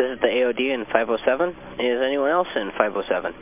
This is the AOD in 507. Is anyone else in 507?